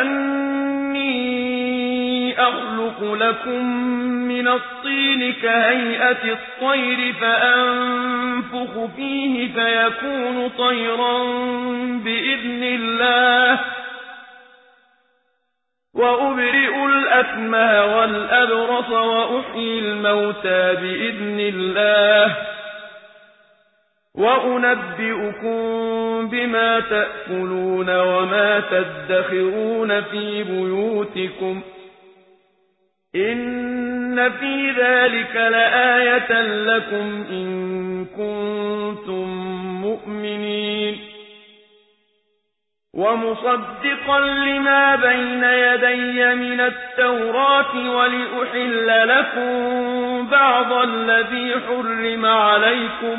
أني أخلق لكم من الطين كهيئة الطير فأنفخ فيه فيكون طيرا بإذن الله وأبرئ الأكمى والأبرص وأحيي الموتى بإذن الله وأنبئكم بما تأكلون وما تدخرون في بيوتكم إن في ذلك لآية لكم إن كنتم مؤمنين ومصدقا لما بين يدي من التوراة ولأحل لكم بعض الذي حرم عليكم